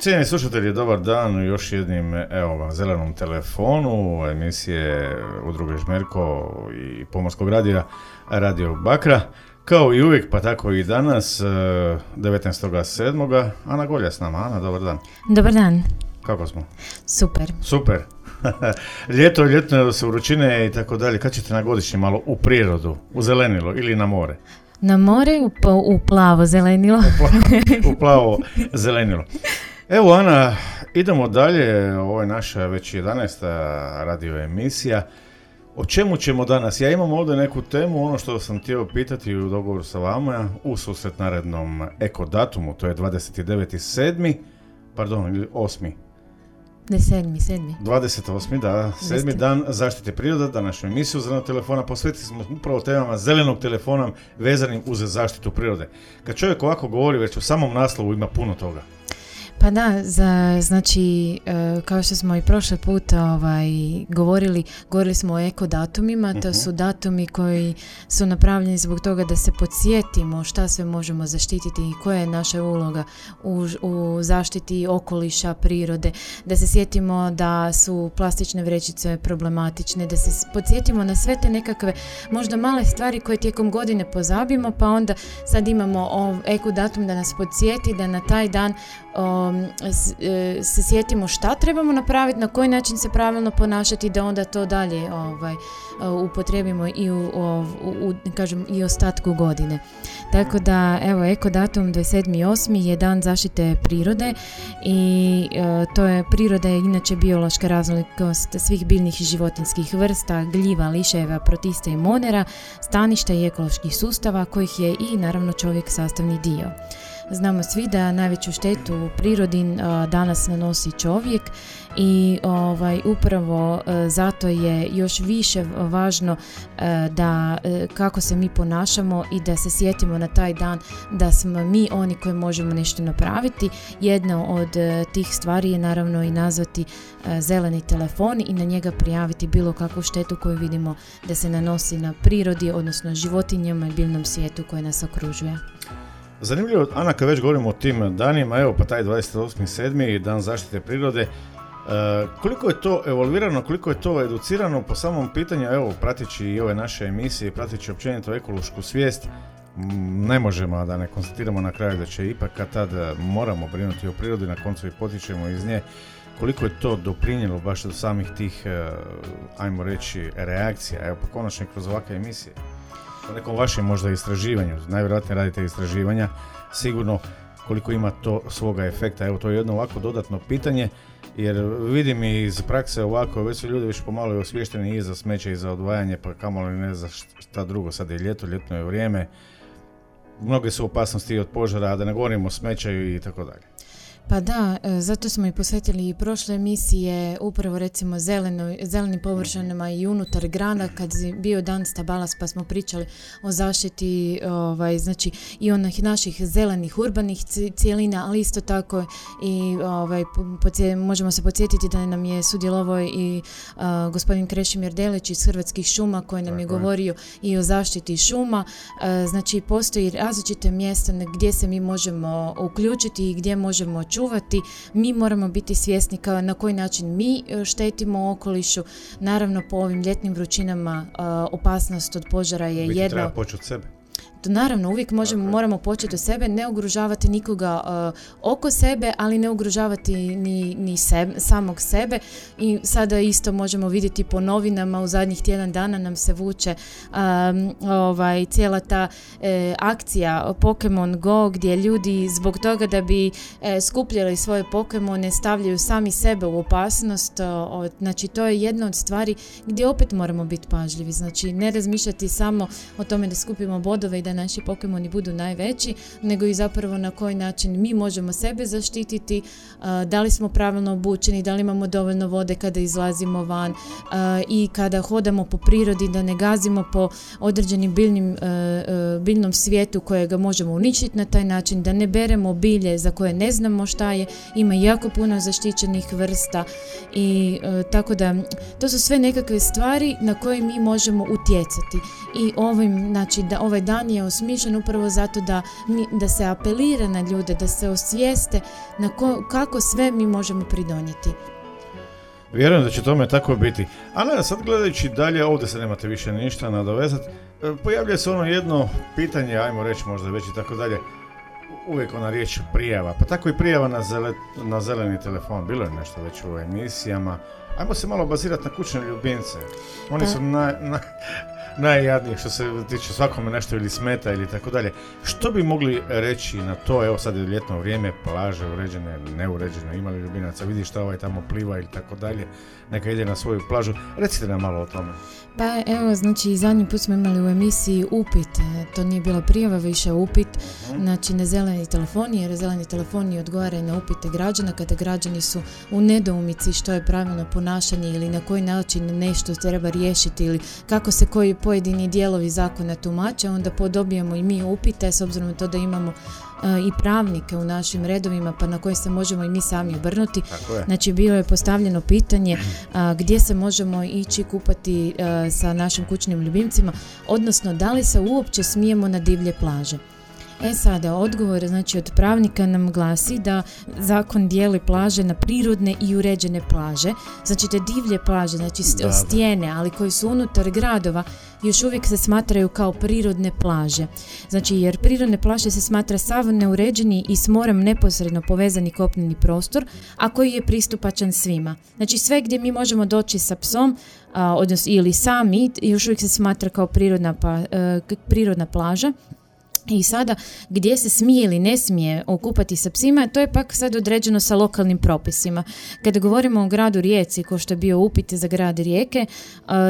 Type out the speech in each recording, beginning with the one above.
Cijeni slušatelji, dobar dan u još jednim evo vam, zelenom telefonu emisije Udruge Žmerko i Pomorskog radija Radio Bakra. Kao i uvijek, pa tako i danas, eh, 19.7. Ana Golja s nama. Ana, dobar dan. Dobar dan. Kako smo? Super. Super. Ljeto, ljetne su vrućine i tako dalje. Kad ćete na godišnje malo u prirodu, u zelenilo ili na more? Na more u, u plavo zelenilo. u plavo zelenilo. Evo Ana, idemo dalje, ovo je naša već 11. radio emisija. O čemu ćemo danas? Ja imam ovdje neku temu, ono što sam htio pitati u dogovoru sa vama, u susret narednom eko datumu, to je 29.7. Pardon, ili 8. Ne, sedmi, sedmi. 28. da, sedmi Jeste. dan zaštite priroda, današnju emisiju zelenog telefona posvetili smo upravo temama zelenog telefona vezanim uz zaštitu prirode. Kad čovjek ovako govori, već u samom naslovu ima puno toga. Pa da, za, znači, e, kao što smo i prošle puta ovaj, govorili, govorili smo o eko datumima, to su datumi koji su napravljeni zbog toga da se podsjetimo šta sve možemo zaštititi i koja je naša uloga u, u zaštiti okoliša, prirode, da se sjetimo da su plastične vrećice problematične, da se podsjetimo na sve te nekakve možda male stvari koje tijekom godine pozabimo, pa onda sad imamo ov, eko datum da nas podsjeti da na taj dan um, e, se sjetimo šta trebamo napraviti, na koji način se pravilno ponašati, da onda to dalje ovaj, e, upotrijebimo i u, u, u, kažem, i ostatku godine. Tako da, evo, eko datum 27.8. je dan zaštite prirode i e, to je, priroda je inače biološka raznolikost svih biljnih i životinskih vrsta, gljiva, liševa, protista i monera, staništa i ekoloških sustava kojih je i naravno čovjek sastavni dio. Znamo svi da najveću štetu u prirodi danas nanosi čovjek i ovaj upravo e, zato je još više važno e, da e, kako se mi ponašamo i da se sjetimo na taj dan da smo mi oni koji možemo nešto napraviti. Jedna od tih stvari je naravno i nazvati zeleni telefon i na njega prijaviti bilo kakvu štetu koju vidimo da se nanosi na prirodi, odnosno životinjama i biljnom svijetu koje nas okružuje. Zanimljivo, Ana, kad već govorimo o tim danima, evo pa taj 28.7. dan zaštite prirode, e, koliko je to evolvirano, koliko je to educirano po samom pitanju, evo, prateći i ove naše emisije, prateći općenito ekološku svijest, ne možemo da ne konstatiramo na kraju da će ipak kad tad moramo brinuti o prirodi, na koncu i potičemo iz nje, koliko je to doprinijelo baš do samih tih, e, ajmo reći, reakcija, evo pa konačno kroz ovakve emisije nekom vašem možda istraživanju, najvjerojatnije radite istraživanja, sigurno koliko ima to svoga efekta. Evo to je jedno ovako dodatno pitanje, jer vidim iz prakse ovako, već su ljudi već pomalo i osvješteni i za smeće i za odvajanje, pa kamoli ne za šta drugo, sad je ljeto, ljetno je vrijeme. Mnoge su opasnosti od požara, da ne govorimo o smećaju i tako dalje. Pa da, e, zato smo i posvetili i prošle emisije upravo recimo zeleno, zelenim površinama i unutar grana kad je bio dan Stabalas pa smo pričali o zaštiti ovaj, znači i onih naših zelenih urbanih ci- cijelina, ali isto tako i ovaj, podsje- možemo se podsjetiti da nam je sudjelovao i a, gospodin Krešimir Delić iz Hrvatskih šuma koji nam je Tako govorio i o zaštiti šuma. E, Znači postoji različite mjesta gdje se mi možemo uključiti i gdje možemo čuvati. Mi moramo biti svjesni kao na koji način mi e, štetimo okolišu. Naravno po ovim ljetnim vrućinama e, opasnost od požara je jedna treba početi od sebe. To naravno, uvijek možemo, moramo početi od sebe, ne ugrožavati nikoga oko sebe, ali ne ugrožavati ni, ni samog sebe. I sada isto možemo vidjeti po novinama, u zadnjih tjedan dana nam se vuče ovaj, cijela ta e, akcija Pokemon Go gdje ljudi zbog toga da bi e, skupljali svoje Pokemone stavljaju sami sebe u opasnost. znači to je jedna od stvari gdje opet moramo biti pažljivi. Znači ne razmišljati samo o tome da skupimo bodove i da naši Pokemoni budu najveći, nego i zapravo na koji način mi možemo sebe zaštititi, da li smo pravilno obučeni, da li imamo dovoljno vode kada izlazimo van i kada hodamo po prirodi da ne gazimo po određenim biljnim, biljnom svijetu kojega možemo uništiti na taj način, da ne beremo bilje za koje ne znamo šta je, ima jako puno zaštićenih vrsta i tako da to su sve nekakve stvari na koje mi možemo utjecati. I ovim, znači, da ovaj dan je osmišljen upravo zato da, da se apelira na ljude, da se osvijeste na kako sve mi možemo pridonijeti. Vjerujem da će tome tako biti. A ne, sad gledajući dalje, ovdje se nemate više ništa nadovezati, e, pojavlja se ono jedno pitanje, ajmo reći možda već i tako dalje, uvijek ona riječ prijava, pa tako i prijava na, na zeleni telefon, bilo je nešto već u emisijama, Ajmo se malo bazirati na kućne ljubimce. Oni su naj, najjadniji što se tiče svakome nešto ili smeta ili tako dalje. Što bi mogli reći na to, evo sad je ljetno vrijeme, plaže uređene, neuređene, imali ljubinaca, vidi šta ovaj tamo pliva ili tako dalje, neka ide na svoju plažu. Recite nam malo o tome. Pa evo, znači zadnji put smo imali u emisiji upit, e, to nije bila prijava, više upit, uh znači na zeleni telefoni, jer zeleni telefoni odgovaraju na upite građana kada građani su u nedoumici što je pravilno ponašanje ili na koji način nešto treba riješiti ili kako se koji pojedini dijelovi zakona tumače, onda podobijemo i mi upite s obzirom na to da imamo i pravnike u našim redovima pa na koje se možemo i mi sami obrnuti. Znači bilo je postavljeno pitanje gdje se možemo ići kupati sa našim kućnim ljubimcima, odnosno da li se uopće smijemo na divlje plaže. E sada, odgovor znači od pravnika nam glasi da zakon dijeli plaže na prirodne i uređene plaže. Znači te divlje plaže, znači stijene, ali koji su unutar gradova, još uvijek se smatraju kao prirodne plaže. Znači jer prirodne plaže se smatra sav neuređeni i s morem neposredno povezani kopneni prostor, a koji je pristupačan svima. Znači sve gdje mi možemo doći sa psom, odnosno ili sami, još uvijek se smatra kao prirodna, pa, e, prirodna plaža i sada gdje se smije ili ne smije okupati sa psima, to je pak sad određeno sa lokalnim propisima. Kada govorimo o gradu Rijeci, ko što je bio upit za grad Rijeke,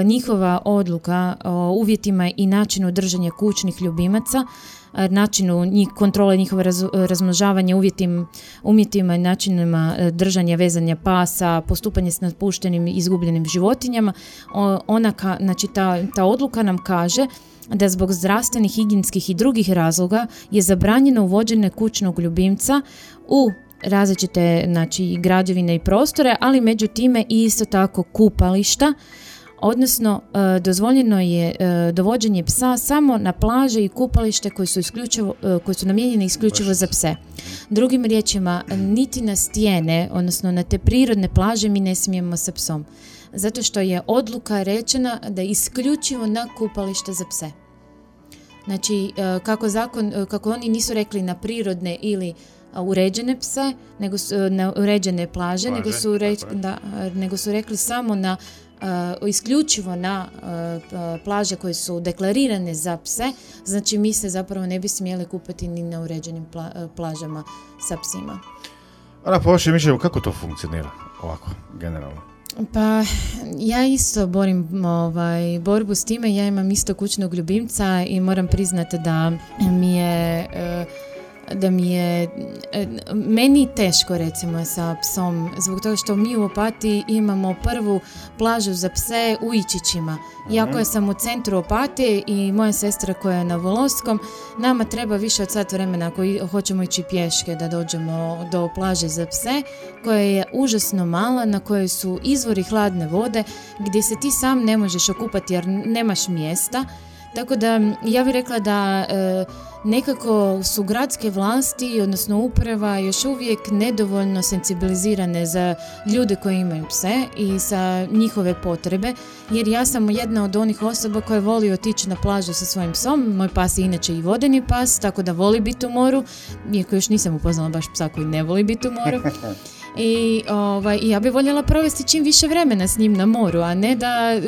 njihova odluka o uvjetima i načinu držanja kućnih ljubimaca, načinu njih, kontrole njihova raz, razmnožavanja, uvjetim, uvjetima i načinima e, držanja, vezanja pasa, postupanje s napuštenim i izgubljenim životinjama, ona ka, znači ta, ta odluka nam kaže da zbog zdravstvenih, higijenskih i drugih razloga je zabranjeno uvođenje kućnog ljubimca u različite znači, građevine i prostore, ali među time i isto tako kupališta, odnosno e, dozvoljeno je e, dovođenje psa samo na plaže i kupalište koji su, isključivo, e, koji su namijenjene isključivo za pse. Drugim riječima, niti na stijene, odnosno na te prirodne plaže mi ne smijemo sa psom zato što je odluka rečena da je isključivo na kupalište za pse. Znači, kako, zakon, kako oni nisu rekli na prirodne ili uređene pse, nego su, na uređene plaže, nego, su da, nego su rekli samo na isključivo na plaže koje su deklarirane za pse, znači mi se zapravo ne bi smjeli kupati ni na uređenim plažama sa psima. Ana, po vašem kako to funkcionira ovako, generalno? Pa ja isto borim ovaj, borbu s time, ja imam isto kućnog ljubimca i moram priznati da mi je da mi je e, meni teško recimo sa psom zbog toga što mi u Opati imamo prvu plažu za pse u Ičićima. Iako ja sam u centru Opatije i moja sestra koja je na Voloskom, nama treba više od sat vremena ako hoćemo ići pješke da dođemo do plaže za pse koja je užasno mala na kojoj su izvori hladne vode gdje se ti sam ne možeš okupati jer nemaš mjesta Tako da ja bih rekla da e, nekako su gradske vlasti, odnosno uprava, još uvijek nedovoljno sensibilizirane za ljude koji imaju pse i sa njihove potrebe, jer ja sam jedna od onih osoba koja voli otići na plažu sa svojim psom, moj pas je inače i vodeni pas, tako da voli biti u moru, iako još nisam upoznala baš psa koji ne voli biti u moru. I ovaj, ja bi voljela provesti čim više vremena s njim na moru, a ne da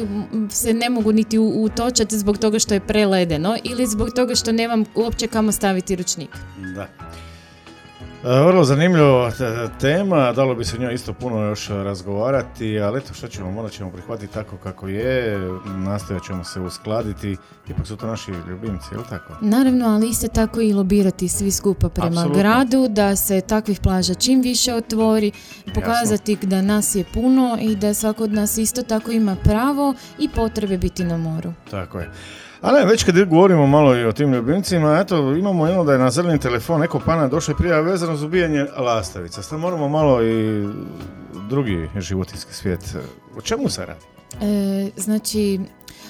se ne mogu niti utočati zbog toga što je preledeno ili zbog toga što nemam uopće kamo staviti ručnik. Da. E, vrlo zanimljiva tema, dalo bi se njoj isto puno još razgovarati, ali eto što ćemo, morat ćemo prihvatiti tako kako je, nastojat ćemo se uskladiti, ipak su to naši ljubimci, je li tako? Naravno, ali isto tako i lobirati svi skupa prema gradu, da se takvih plaža čim više otvori, pokazati da nas je puno i da svako od nas isto tako ima pravo i potrebe biti na moru. Tako je. A ne, već kad govorimo malo i o tim ljubimcima, eto, imamo jedno da je na zeleni telefon neko pana došao prije vezano za ubijanje lastavica. Sad moramo malo i drugi životinski svijet. O čemu se radi? E, znači,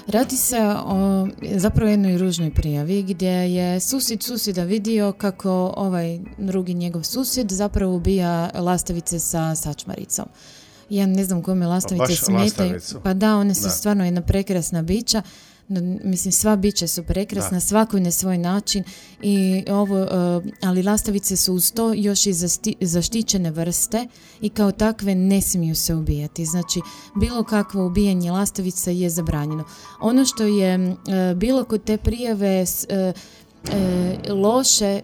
Radi se o zapravo jednoj ružnoj prijavi gdje je susjed susjeda vidio kako ovaj drugi njegov susjed zapravo ubija lastavice sa sačmaricom. Ja ne znam kome lastavice pa smetaju. Pa da, one su stvarno jedna prekrasna bića mislim sva bića su prekrasna, svako na svoj način i ovo, e, ali lastavice su uz to još i zaštićene vrste i kao takve ne smiju se ubijati. Znači, bilo kakvo ubijanje lastavica je zabranjeno. Ono što je e, bilo kod te prijave e, loše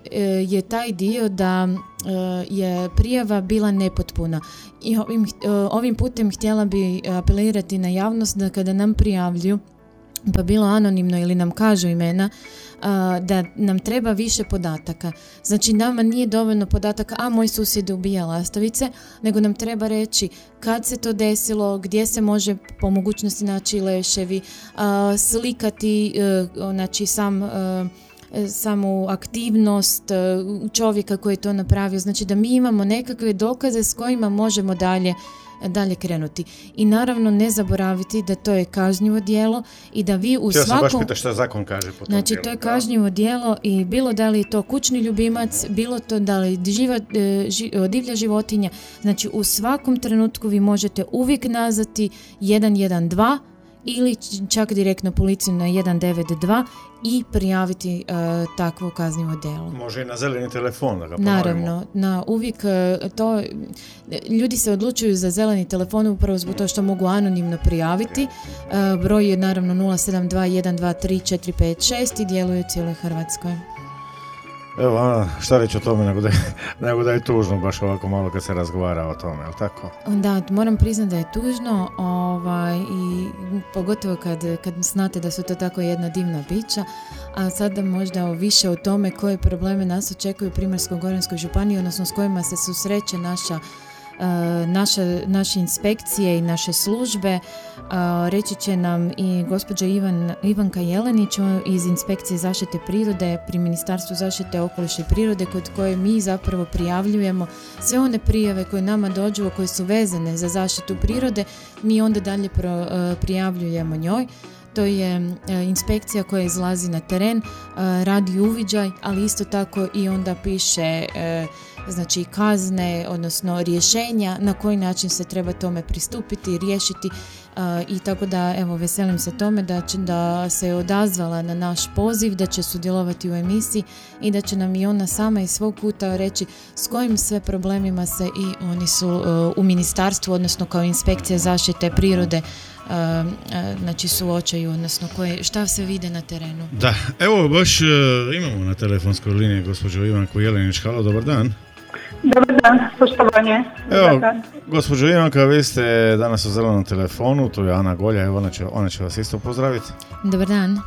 je taj dio da je prijava bila nepotpuna. I ovim, ovim putem htjela bi apelirati na javnost da kada nam prijavljuju pa bilo anonimno ili nam kažu imena, da nam treba više podataka. Znači nama nije dovoljno podataka, a moj susjed ubija lastavice, nego nam treba reći kad se to desilo, gdje se može po mogućnosti naći leševi, slikati e, znači sam e, samu aktivnost e, čovjeka koji je to napravio. Znači da mi imamo nekakve dokaze s kojima možemo dalje dalje krenuti. I naravno ne zaboraviti da to je kažnjivo djelo i da vi u svakom... baš što zakon kaže po Znači to je kažnjivo djelo i bilo da li je to kućni ljubimac, bilo to da li živa, e, divlja životinja, znači u svakom trenutku vi možete uvijek nazvati 112 ili čak direktno policiju na 192 i prijaviti uh, takvo kaznjivo djelo. Može i na zeleni telefon da ga Naravno, na uvijek uh, to, ljudi se odlučuju za zeleni telefon upravo zbog toga što mogu anonimno prijaviti. Uh, broj je naravno 072 123 456 i djeluje u cijeloj Hrvatskoj. Evo, šta reći o tome nego da, je, nego da je tužno baš ovako malo kad se razgovara o tome, jel tako? Da, moram priznati da je tužno ovaj, i pogotovo kad, kad znate da su to tako jedna divna bića, a sada možda više o tome koje probleme nas očekuju u Primorsko-Goranskoj županiji, odnosno s kojima se susreće naša naše, naše inspekcije i naše službe. Reći će nam i gospođa Ivan, Ivanka Jelenić iz Inspekcije zaštite prirode pri Ministarstvu zaštite okoliša i prirode kod koje mi zapravo prijavljujemo sve one prijave koje nama dođu, a koje su vezane za zaštitu prirode, mi onda dalje prijavljujemo njoj. To je inspekcija koja izlazi na teren, radi uviđaj, ali isto tako i onda piše znači kazne, odnosno rješenja na koji način se treba tome pristupiti, riješiti i tako da evo veselim se tome da, će, da se odazvala na naš poziv, da će sudjelovati u emisiji i da će nam i ona sama iz svog kuta reći s kojim sve problemima se i oni su e, u ministarstvu, odnosno kao inspekcija zaštite prirode e, e, znači suočaju, odnosno koje, šta se vide na terenu. Da, evo baš imamo na telefonskoj liniji gospođo Ivanku Jelenić, halo, dobar dan. Dobar dan, poštovanje. Evo, gospođo Ivanka, vi ste danas u zelenom telefonu, tu je Ana Golja, evo ona će, ona će vas isto pozdraviti. Dobar dan.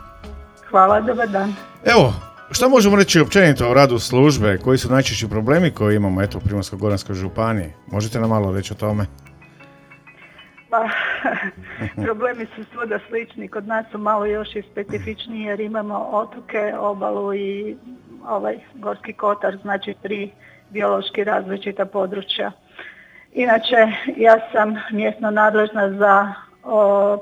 Hvala, dobar dan. Evo, što možemo reći općenito o radu službe, koji su najčešći problemi koji imamo eto, u Primorsko-Goranskoj županiji? Možete nam malo reći o tome? Pa, problemi su svuda slični, kod nas su malo još i specifičniji jer imamo otoke, obalu i ovaj Gorski kotar, znači tri biološki različita područja. Inače, ja sam mjesno nadležna za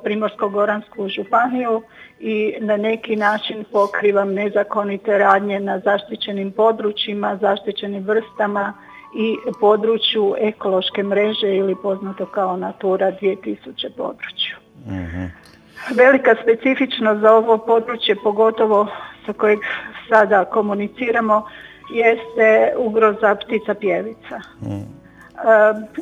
Primorsko-Goransku županiju i na neki način pokrivam nezakonite radnje na zaštićenim područjima, zaštićenim vrstama i području ekološke mreže ili poznato kao Natura 2000 području. Mhm. Velika specifičnost za ovo područje, pogotovo sa kojeg sada komuniciramo, jeste ugroza ptica pjevica. Mhm.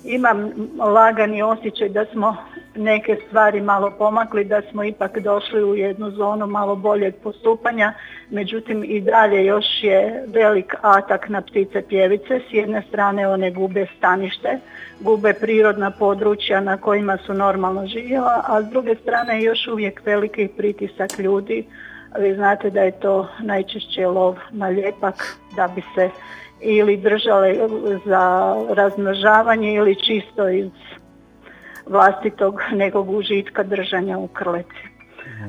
imam lagani osjećaj da smo neke stvari malo pomakli, da smo ipak došli u jednu zonu malo boljeg postupanja, međutim i dalje još je velik atak na ptice pjevice. S jedne strane one gube stanište, gube prirodna područja na kojima su normalno živjela, a s druge strane još uvijek veliki pritisak ljudi. Vi znate da je to najčešće lov na ljepak da bi se ili držale za razmnožavanje ili čisto iz vlastitog nekog užitka držanja u krleci. E,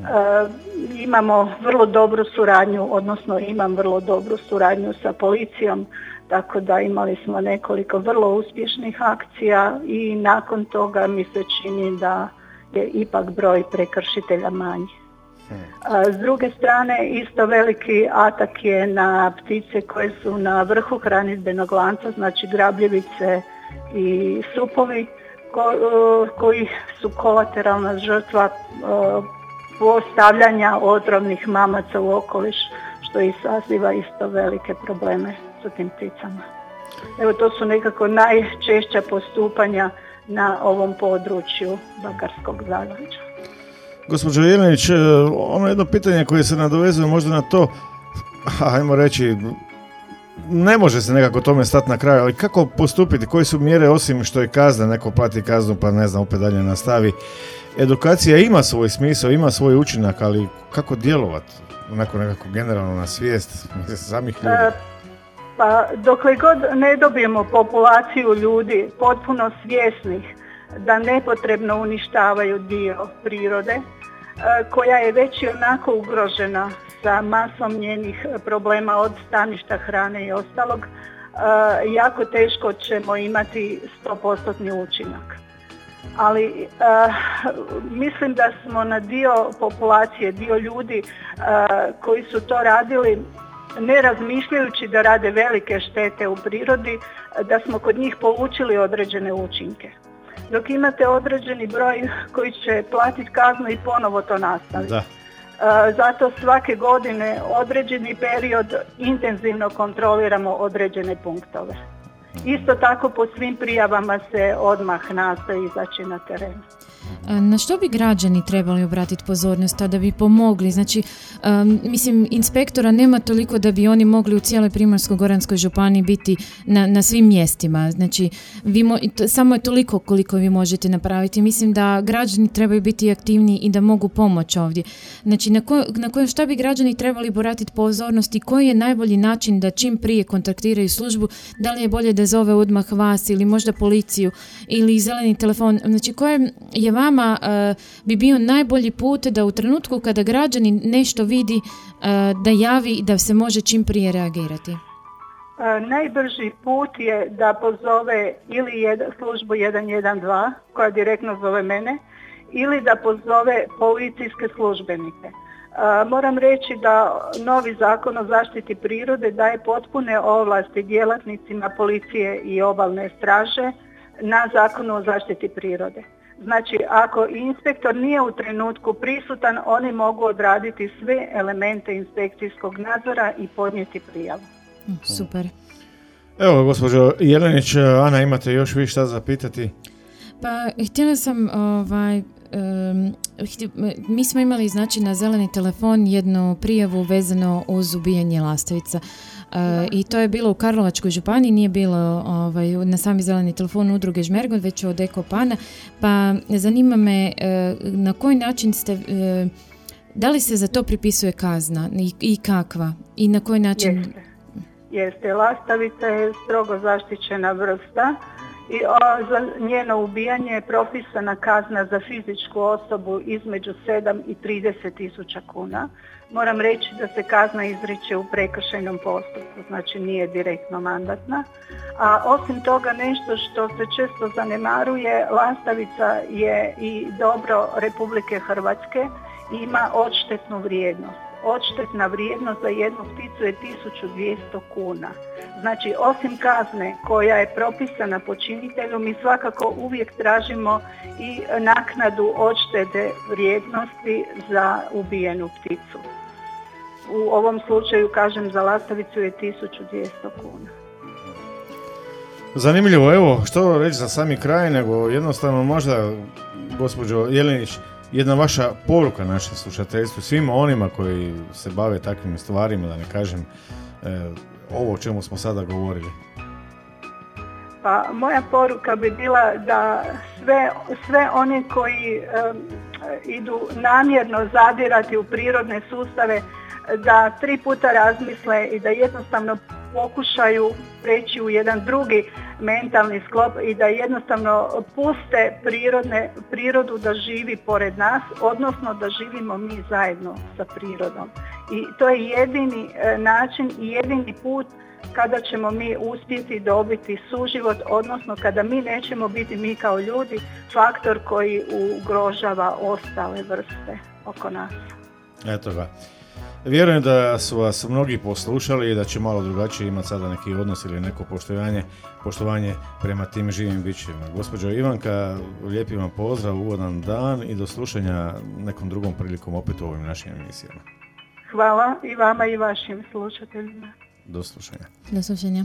imamo vrlo dobru suradnju, odnosno imam vrlo dobru suradnju sa policijom, tako da imali smo nekoliko vrlo uspješnih akcija i nakon toga mi se čini da je ipak broj prekršitelja manji. S druge strane, isto veliki atak je na ptice koje su na vrhu hranidbenog lanca, znači grabljevice i supovi, E, koji su kolateralna žrtva e, postavljanja otrovnih mamaca u okoliš, što i saziva isto velike probleme sa tim pticama. Evo to su nekako najčešća postupanja na ovom području Bakarskog zaleđa. Gospođo Jelenić, e, ono jedno pitanje koje se nadovezuje možda na to, ajmo reći, ne može se nekako tome stati na kraju, ali kako postupiti, koje su mjere osim što je kazna, neko plati kaznu pa ne znam, opet dalje nastavi. Edukacija ima svoj smisao, ima svoj učinak, ali kako djelovati onako nekako generalno na svijest samih ljudi? E, pa dokle god ne dobijemo populaciju ljudi potpuno svjesnih da nepotrebno uništavaju dio prirode, koja je već i onako ugrožena sa masom njenih problema od staništa hrane i ostalog, e, jako teško ćemo imati 100% učinak. Ali e, mislim da smo na dio populacije, dio ljudi e, koji su to radili ne razmišljajući da rade velike štete u prirodi, da smo kod njih polučili određene učinke. Dok imate određeni broj koji će platiti kaznu i ponovo to nastaviti. E, zato svake godine određeni period intenzivno kontroliramo određene punktove. Isto tako po svim prijavama se odmah nastoji izaći na teren. E, na što bi građani trebali obratiti pozornost, a da bi pomogli? Znači, mislim, inspektora nema toliko da bi oni mogli u cijeloj Primorsko-Goranskoj županiji biti na, na svim mjestima. Znači, vi samo je toliko koliko vi možete napraviti. Mislim da građani trebaju biti aktivniji i da mogu pomoći ovdje. Znači, na, ko, na koje šta bi građani trebali obratiti pozornost i koji je najbolji način da čim prije kontaktiraju službu? Da li je bolje da zove odmah vas ili možda policiju ili zeleni telefon? Znači, koje je vama e, bi bio najbolji put da u trenutku kada građani nešto vidi e, da javi i da se može čim prije reagirati? E, najbrži put je da pozove ili službu 112 koja direktno zove mene ili da pozove policijske službenike. Moram reći da novi zakon o zaštiti prirode daje potpune ovlasti djelatnicima policije i obalne straže na zakonu o zaštiti prirode. Znači, ako inspektor nije u trenutku prisutan, oni mogu odraditi sve elemente inspekcijskog nadzora i podnijeti prijavu. Mm, super. Evo, gospođo Jelenić, Ana, imate još više šta zapitati? Pa, htjela sam, ovaj, mi smo imali znači na zeleni telefon jednu prijavu vezano uz ubijanje lastovica. E, I to je bilo u Karlovačkoj županiji, nije bilo ovaj, na sami zeleni telefon udruge Žmergon, već od Ekopana. Pa zanima me e, na koji način ste, e, da li se za to pripisuje kazna i, i kakva? I na koji način... Jeste. Jeste, lastavica je strogo zaštićena vrsta I, za njeno ubijanje je propisana kazna za fizičku osobu između 7 i 30 tisuća kuna. Moram reći da se kazna izriče u prekršajnom postupku, znači nije direktno mandatna. A osim toga nešto što se često zanemaruje, lastavica je i dobro Republike Hrvatske, ima odštetnu vrijednost odštetna vrijednost za jednu pticu je 1200 kuna. Znači, osim kazne koja je propisana počinitelju, mi svakako uvijek tražimo i naknadu odštete vrijednosti za ubijenu pticu. U ovom slučaju, kažem, za lastavicu je 1200 kuna. Zanimljivo, evo, što reći za sami kraj, nego jednostavno možda, gospođo Jelenić, jedna vaša poruka našem slušateljstvu, svima onima koji se bave takvim stvarima, da ne kažem e, ovo o čemu smo sada govorili? Pa moja poruka bi bila da sve, sve oni koji idu namjerno zadirati u prirodne sustave, da tri puta razmisle i da jednostavno pokušaju preći u jedan drugi mentalni sklop i da jednostavno puste prirodne, prirodu da živi pored nas, odnosno da živimo mi zajedno sa prirodom. I to je jedini e, način i jedini put kada ćemo mi uspjeti dobiti suživot, odnosno kada mi nećemo biti mi kao ljudi faktor koji ugrožava ostale vrste oko nas. Eto ga. Vjerujem da su vas mnogi poslušali i da će malo drugačije imati sada neki odnos ili neko poštovanje, poštovanje prema tim živim bićima. Gospođo Ivanka, lijepi vam pozdrav, ugodan dan i do slušanja nekom drugom prilikom opet u ovim našim emisijama. Hvala i vama i vašim slušateljima. Do slušanja. Do slušanja.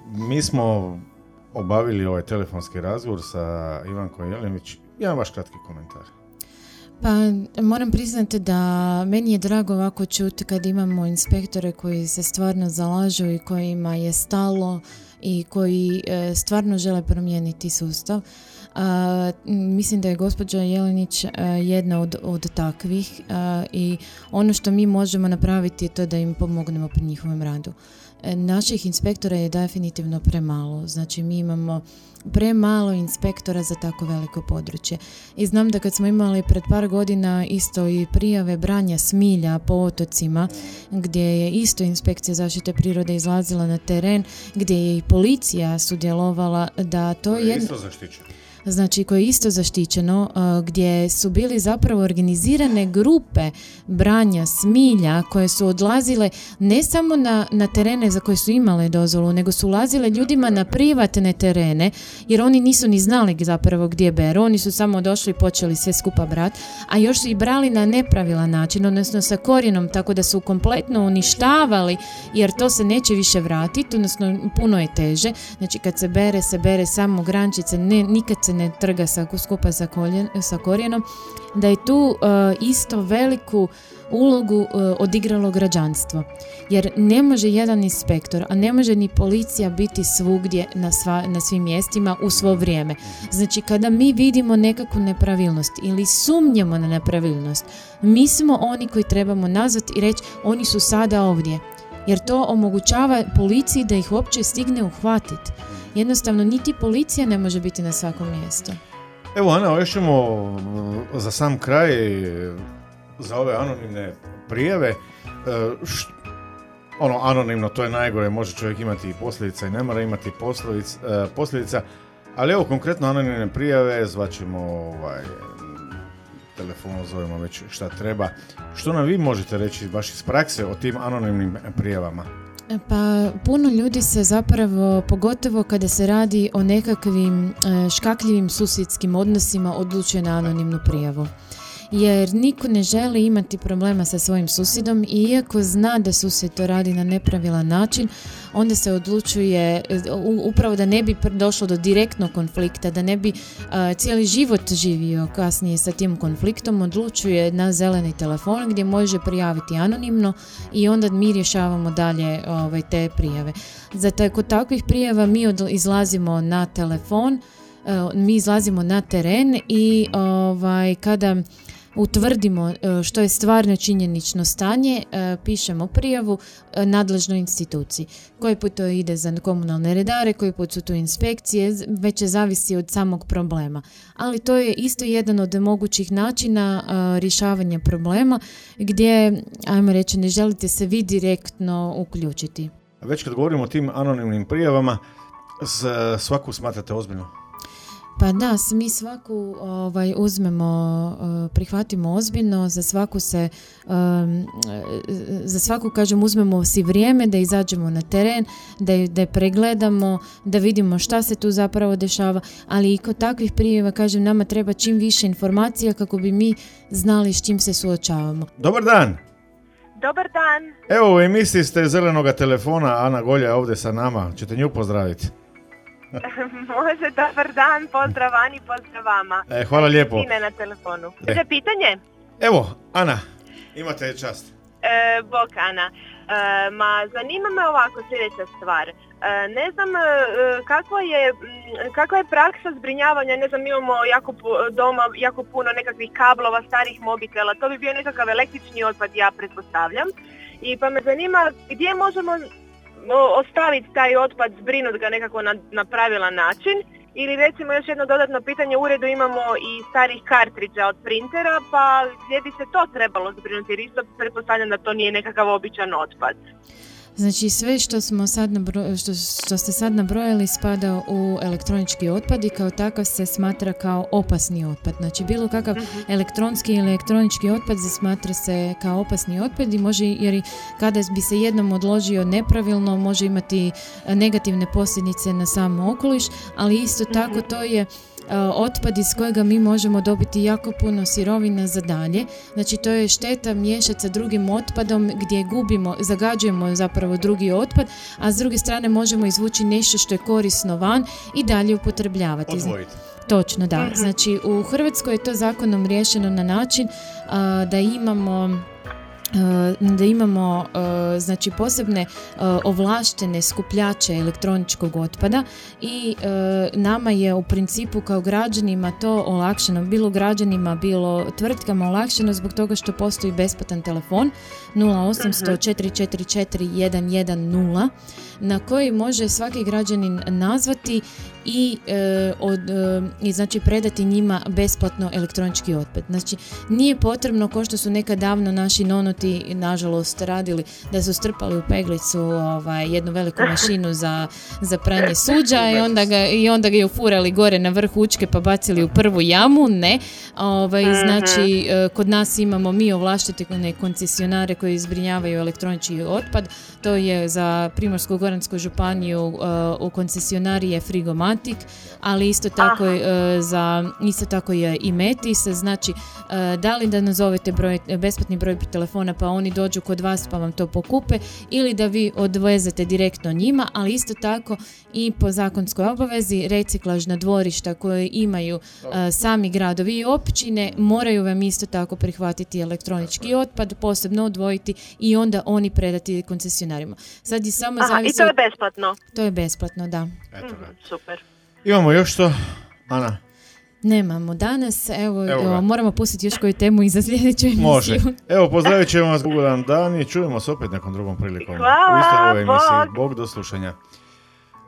mi smo obavili ovaj telefonski razgovor sa Ivankom Jelenić. Jedan vaš kratki komentar. Pa moram priznati da meni je drago ovako čuti kad imamo inspektore koji se stvarno zalažu i kojima je stalo i koji e, stvarno žele promijeniti sustav. Mislim da je gospođa Jelenić e, jedna od, od takvih i ono što mi možemo napraviti je to da im pomognemo pri njihovom radu. E, naših inspektora je definitivno premalo. Znači mi imamo premalo inspektora za tako veliko područje. I znam da kad smo imali pred par godina isto i prijave branja smilja po otocima gdje je isto inspekcija zaštite prirode izlazila na teren gdje je i policija sudjelovala da to je jedno znači koje je isto zaštićeno, gdje su bili zapravo organizirane grupe branja smilja koje su odlazile ne samo na, na terene za koje su imale dozvolu, nego su ulazile ljudima na privatne terene, jer oni nisu ni znali zapravo gdje beru, oni su samo došli i počeli sve skupa brat, a još su i brali na nepravilan način, odnosno sa korijenom, tako da su kompletno uništavali, jer to se neće više vratiti, odnosno puno je teže, znači kad se bere, se bere samo grančice, ne, nikad se ne trga sa, skupa sa, koljen, sa korijenom, da je tu uh, isto veliku ulogu uh, odigralo građanstvo. Jer ne može jedan inspektor, a ne može ni policija biti svugdje na, sva, na svim mjestima u svo vrijeme. Znači kada mi vidimo nekakvu nepravilnost ili sumnjamo na nepravilnost, mi smo oni koji trebamo nazvati i reći oni su sada ovdje. Jer to omogućava policiji da ih uopće stigne uhvatiti jednostavno niti policija ne može biti na svakom mjestu. Evo Ana, još mm, za sam kraj za ove anonimne prijeve. E, ono, anonimno, to je najgore, može čovjek imati i posljedica i ne mora imati e, posljedica, ali evo konkretno anonimne prijave, zvaćemo ovaj, telefonom, zovemo već šta treba. Što nam vi možete reći baš iz prakse o tim anonimnim prijavama? Pa puno ljudi se zapravo, pogotovo kada se radi o nekakvim e, škakljivim susjedskim odnosima, odlučuje na anonimnu prijavu. Jer niko ne želi imati problema sa svojim susjedom i iako zna da susjed to radi na nepravilan način, onda se odlučuje upravo da ne bi došlo do direktnog konflikta, da ne bi cijeli život živio kasnije sa tim konfliktom, odlučuje na zeleni telefon gdje može prijaviti anonimno i onda mi rješavamo dalje ovaj, te prijave. Zato kod takvih prijava mi izlazimo na telefon, mi izlazimo na teren i ovaj, kada utvrdimo e, što je stvarno činjenično stanje, e, pišemo prijavu e, nadležnoj instituciji. Koji put to ide za komunalne redare, koji put su tu inspekcije, već je zavisi od samog problema. Ali to je isto jedan od mogućih načina rješavanja problema gdje, ajmo reći, ne želite se vi direktno uključiti. Već kad govorimo o tim anonimnim prijavama, svaku smatrate ozbiljno? Pa da, mi svaku ovaj, uzmemo, eh, prihvatimo ozbiljno, za svaku se, za svaku kažem uzmemo si vrijeme da izađemo na teren, da je, da je pregledamo, da vidimo šta se tu zapravo dešava, ali i kod takvih prijeva kažem nama treba čim više informacija kako bi mi znali s čim se suočavamo. Dobar dan! Dobar dan! Evo u emisiji ste zelenoga telefona, Ana Golja je ovdje sa nama, ćete nju pozdraviti. Može, dobar dan, pozdrav Ani, pozdrav vama. E, hvala lijepo. Ine na telefonu. E. Za pitanje? Evo, Ana, imate čast. E, bok, Ana. E, ma, zanima me ovako sljedeća stvar. E, ne znam e, kakva je, kakva je praksa zbrinjavanja, ne znam, imamo jako doma jako puno nekakvih kablova, starih mobitela, to bi bio nekakav električni otpad, ja pretpostavljam. I pa me zanima gdje možemo ostaviti taj otpad, zbrinuti ga nekako na, na pravilan način ili recimo još jedno dodatno pitanje, u uredu imamo i starih kartriđa od printera, pa gdje bi se to trebalo zbrinuti jer isto pretpostavljam da to nije nekakav običan otpad. Znači sve što, smo sad nabro, što, što ste sad nabrojali spada u elektronički otpad i kao takav se smatra kao opasni otpad. Znači bilo kakav mhm. elektronski ili elektronički otpad smatra se kao opasni otpad i može, jer kada bi se jednom odložio nepravilno može imati negativne posljedice na sam okoliš, ali isto tako mhm. to je otpad iz kojega mi možemo dobiti jako puno sirovina za dalje. Znači to je šteta miješati sa drugim otpadom gdje gubimo, zagađujemo zapravo drugi otpad, a s druge strane možemo izvući nešto što je korisno van i dalje upotrebljavati. Točno, da. Mhm. Znači u Hrvatskoj je to zakonom riješeno na način da imamo da imamo eh, znači posebne eh, ovlaštene skupljače elektroničkog otpada i nama je u principu kao građanima to olakšeno, bilo građanima, bilo tvrtkama olakšeno zbog toga što postoji besplatan telefon 0800 444 110 na koji može svaki građanin nazvati i, e, od, e, i znači predati njima besplatno elektronički otpad. Znači nije potrebno ko što su nekad davno naši nonoti nažalost radili da su strpali u peglicu ovaj, jednu veliku mašinu za, za pranje suđa i onda ga, i onda ga je ufurali gore na vrh učke pa bacili u prvu jamu, ne. Ovaj, mhm. znači e, kod nas imamo mi ovlaštene koncesionare koji zbrinjavaju elektronički otpad, to je za Primorsko-Goransku županiju u koncesionarije Frigoma ali isto tako uh, za isto tako je i Metis, znači uh, da li da nazovete broj, besplatni broj telefona pa oni dođu kod vas pa vam to pokupe ili da vi odvezete direktno njima, ali isto tako i po zakonskoj obavezi reciklažna dvorišta koje imaju uh, sami gradovi i općine moraju vam isto tako prihvatiti elektronički otpad, posebno odvojiti i onda oni predati koncesionarima. Sad je samo Aha, I to je besplatno? To je besplatno, da. Eto, mm, super. Imamo još što, Ana? Nemamo danas, evo, evo moramo pustiti još koju temu i za sljedeću emisiju. Može. Evo, pozdravit ćemo vas, ugodan dan i čujemo se opet nekom drugom prilikom. Hvala, u Bog. Bog do slušanja.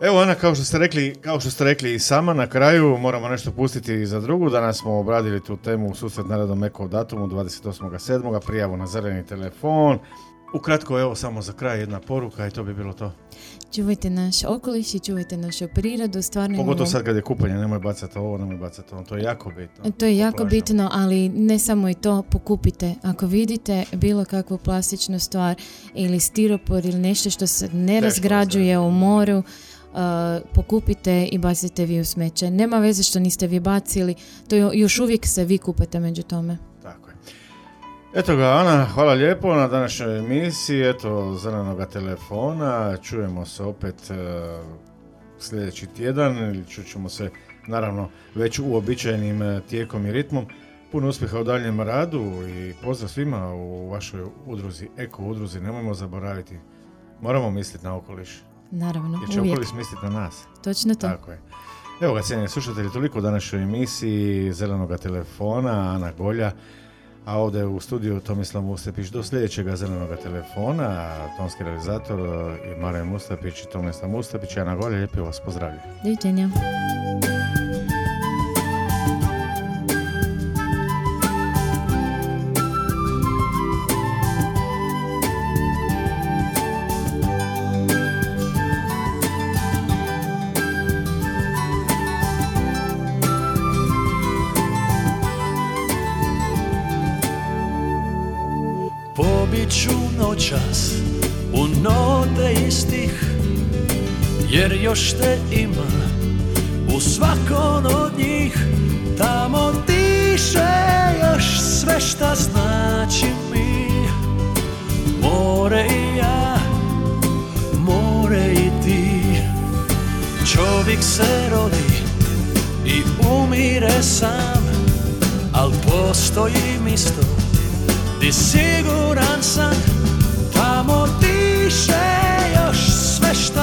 Evo Ana, kao što ste rekli, kao što ste rekli i sama na kraju, moramo nešto pustiti za drugu. Danas smo obradili tu temu u susret narodom Eko datumu 28.7. prijavu na zeleni telefon. Ukratko, evo samo za kraj jedna poruka i to bi bilo to. Čuvajte naš okoliš i čuvajte našu prirodu. Stvarno Pogotovo sad kad je kupanje, nemoj bacati ovo, nemoj bacati ovo. To je jako bitno. To je jako bitno, ali ne samo i to, pokupite. Ako vidite bilo kakvu plastičnu stvar ili stiropor ili nešto što se ne razgrađuje u moru, uh, pokupite i bacite vi u smeće. Nema veze što niste vi bacili, to još uvijek se vi kupate među tome. Eto ga, Ana, hvala lijepo na današnjoj emisiji, eto, zelenoga telefona, čujemo se opet e, sljedeći tjedan, ili čućemo se, naravno, već uobičajenim e, tijekom i ritmom. Puno uspjeha u daljem radu i pozdrav svima u vašoj udruzi, eko udruzi, nemojmo zaboraviti, moramo misliti na okoliš. Naravno, Jer će uvijek. okoliš misliti na nas. Točno to. Tako je. Evo ga, cijenjeni slušatelji, toliko u današnjoj emisiji Zelenoga telefona, Ana Golja, a ovdje u studiju Tomislav Mustepić do sljedećega Zelenoga telefona, tonski realizator je Mare Mustapić i Tomislav Mustapić, Ana Golja, lijepo vas pozdravljam. Doviđenja. Note istih Jer još te ima u svakom od njih. Tamo diše još sve šta znači mi. More i ja, more i ti. Čovjek se rodi i umire sam Al postoji misto Di siguran sam diše još sve šta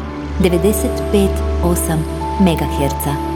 95,8 MHz.